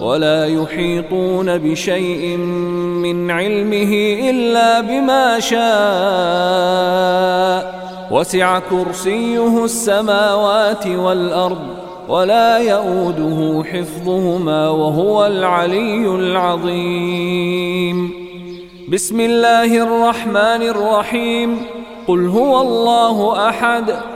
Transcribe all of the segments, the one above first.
ولا يحيطون بشيء من علمه إلا بما شاء. وسع كرسيه السماوات والأرض ولا يؤوده حفظهما وهو العلي العظيم. بسم الله الرحمن الرحيم. قل هو الله أحد.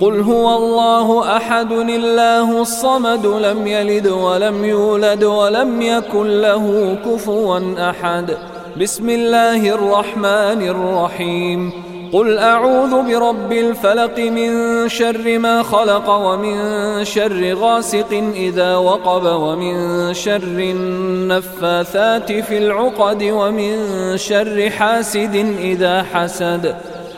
قل هو الله أحد الله الصمد لم يلد ولم يولد ولم يكن له كفوا أحد. بسم الله الرحمن الرحيم. قل أعوذ برب الفلق من شر ما خلق ومن شر غاسق إذا وقب ومن شر النفاثات في العقد ومن شر حاسد إذا حسد.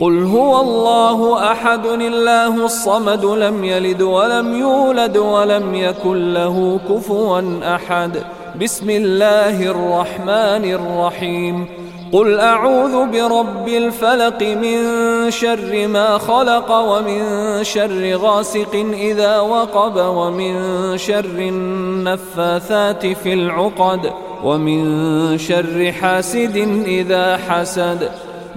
قل هو الله أحد الله الصمد لم يلد ولم يولد ولم يكن له كفوا أحد. بسم الله الرحمن الرحيم. قل أعوذ برب الفلق من شر ما خلق ومن شر غاسق إذا وقب ومن شر النفاثات في العقد ومن شر حاسد إذا حسد.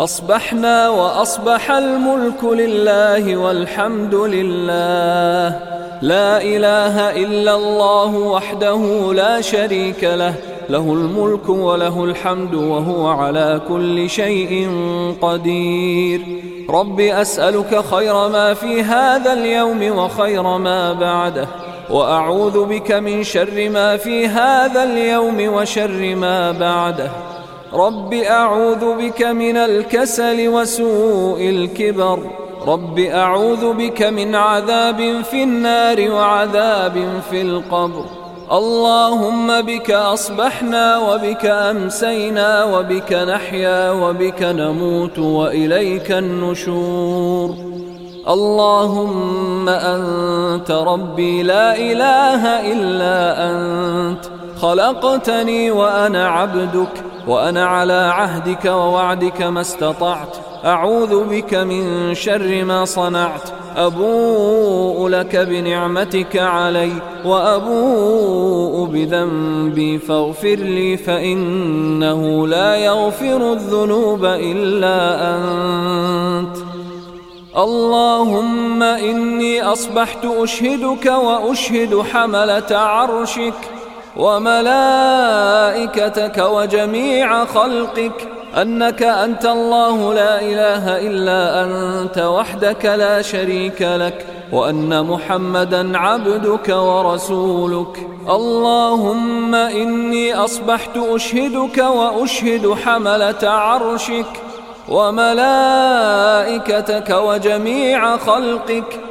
أصبحنا وأصبح الملك لله والحمد لله. لا إله إلا الله وحده لا شريك له. له الملك وله الحمد وهو على كل شيء قدير. رب أسألك خير ما في هذا اليوم وخير ما بعده. وأعوذ بك من شر ما في هذا اليوم وشر ما بعده. رب أعوذ بك من الكسل وسوء الكبر رب أعوذ بك من عذاب في النار وعذاب في القبر اللهم بك أصبحنا وبك أمسينا وبك نحيا وبك نموت وإليك النشور اللهم أنت ربي لا إله إلا أنت خلقتني وأنا عبدك وأنا على عهدك ووعدك ما استطعت. أعوذ بك من شر ما صنعت. أبوء لك بنعمتك علي وأبوء بذنبي فاغفر لي فإنه لا يغفر الذنوب إلا أنت. اللهم إني أصبحت أشهدك وأشهد حملة عرشك. وملائكتك وجميع خلقك أنك أنت الله لا إله إلا أنت وحدك لا شريك لك وأن محمدا عبدك ورسولك اللهم إني أصبحت أشهدك وأشهد حملة عرشك وملائكتك وجميع خلقك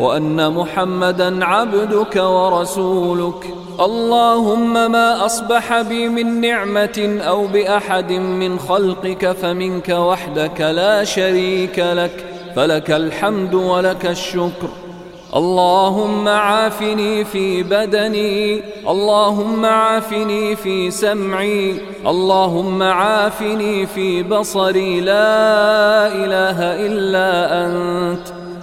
وأن محمدا عبدك ورسولك. اللهم ما أصبح بي من نعمة أو بأحد من خلقك فمنك وحدك لا شريك لك. فلك الحمد ولك الشكر. اللهم عافني في بدني. اللهم عافني في سمعي. اللهم عافني في بصري. لا إله إلا أنت.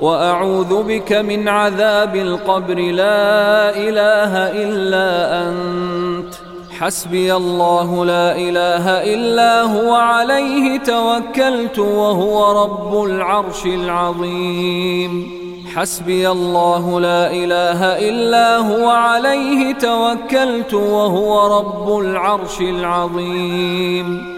وأعوذ بك من عذاب القبر. لا إله إلا أنت. حسبي الله لا إله إلا هو. عليه توكلت وهو رب العرش العظيم. حسبي الله لا إله إلا هو. عليه توكلت وهو رب العرش العظيم.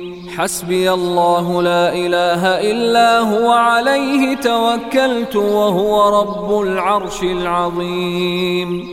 حسبي الله لا إله إلا هو عليه توكلت وهو رب العرش العظيم.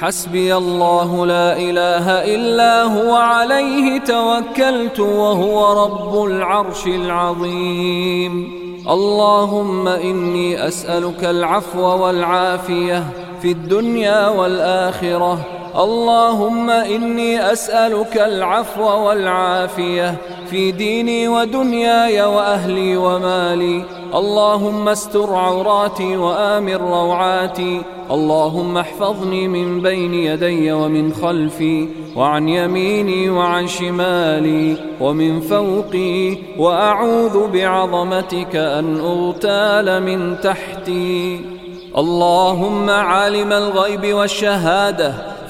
حسبي الله لا إله إلا هو عليه توكلت وهو رب العرش العظيم. اللهم إني أسألك العفو والعافية في الدنيا والآخرة. اللهم إني أسألك العفو والعافية في ديني ودنياي وأهلي ومالي. اللهم استر عوراتي وآمن روعاتي. اللهم احفظني من بين يدي ومن خلفي وعن يميني وعن شمالي ومن فوقي. وأعوذ بعظمتك أن أغتال من تحتي. اللهم عالم الغيب والشهادة.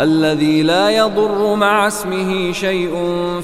الذي لا يضر مع اسمه شيء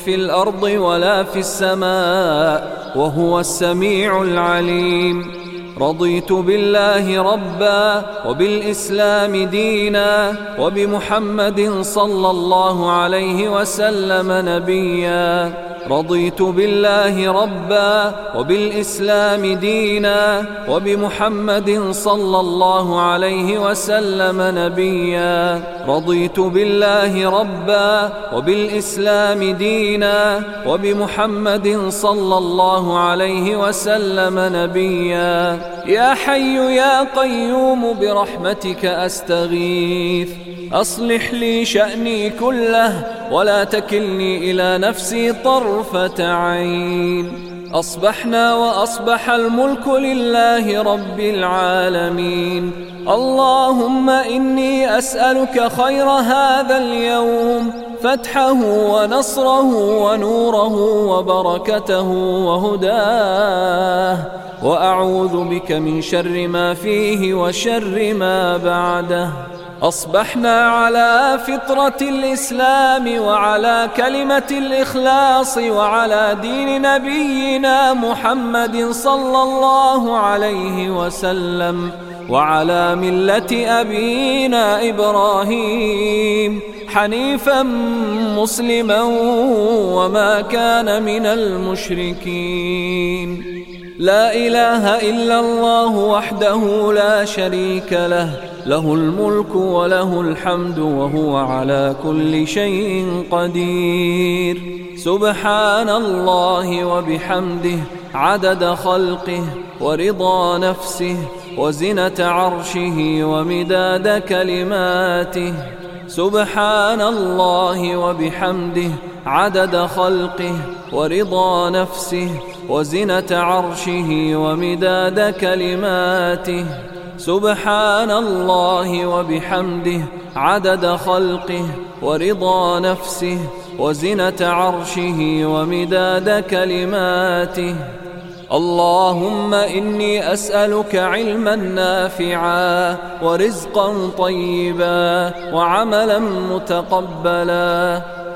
في الأرض ولا في السماء وهو السميع العليم. رضيت بالله ربا وبالإسلام دينا وبمحمد صلى الله عليه وسلم نبيا. رضيت بالله ربا وبالإسلام دينا وبمحمد صلى الله عليه وسلم نبيا. رضيت بالله ربا وبالإسلام دينا وبمحمد صلى الله عليه وسلم نبيا. يا حي يا قيوم برحمتك أستغيث. أصلح لي شأني كله ولا تكلني إلى نفسي طرفة عين أصبحنا وأصبح الملك لله رب العالمين. اللهم إني أسألك خير هذا اليوم. فتحه ونصره ونوره وبركته وهداه. وأعوذ بك من شر ما فيه وشر ما بعده. أصبحنا على فطرة الإسلام وعلى كلمة الإخلاص وعلى دين نبينا محمد صلى الله عليه وسلم وعلى ملة أبينا إبراهيم حنيفا مسلما وما كان من المشركين. لا إله إلا الله وحده لا شريك له. له الملك وله الحمد وهو على كل شيء قدير. سبحان الله وبحمده عدد خلقه ورضا نفسه وزنة عرشه ومداد كلماته. سبحان الله وبحمده عدد خلقه ورضا نفسه وزنة عرشه ومداد كلماته. سبحان الله وبحمده عدد خلقه ورضا نفسه وزنة عرشه ومداد كلماته. اللهم إني أسألك علما نافعا ورزقا طيبا وعملا متقبلا